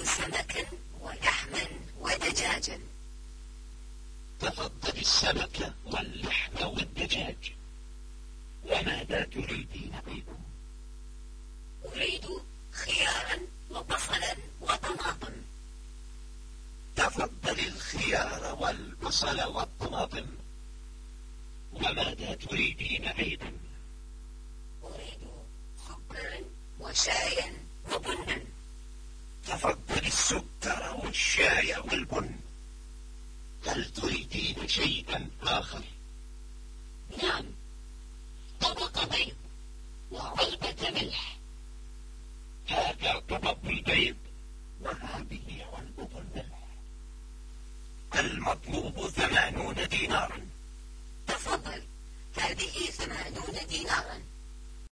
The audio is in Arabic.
أكلت سمكا ولحما ودجاجا تفضل السمك واللحم والدجاج وماذا تريدين أيضا؟ أريد خيارا وبصلا وطماطم تفضل الخيار والبصل والطماطم وماذا تريدين أيضا؟ أريد سكرا وشايا الشاي والبن. هل تريدين شيئا آخر؟ نعم. طبق بيض وعلبة ملح. هذا طبق البيض وهذه علبة الملح. المطلوب ثمانون دينارا. تفضل. هذه ثمانون دينار